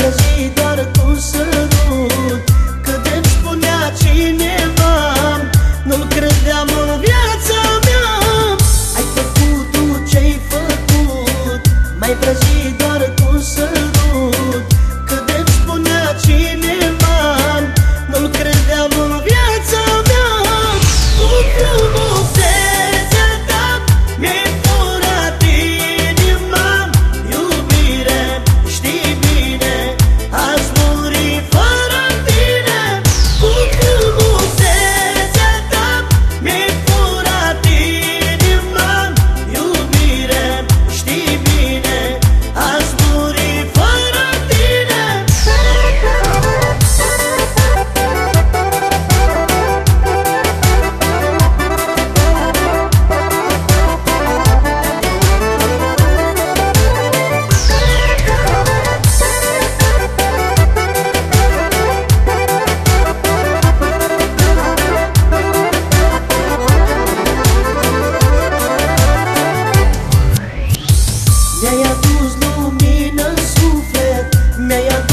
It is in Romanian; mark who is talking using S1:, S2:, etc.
S1: plăci doar cu sărut Cât îmi spunea cine Mi-ai adus lumină în suflet Mi-ai adus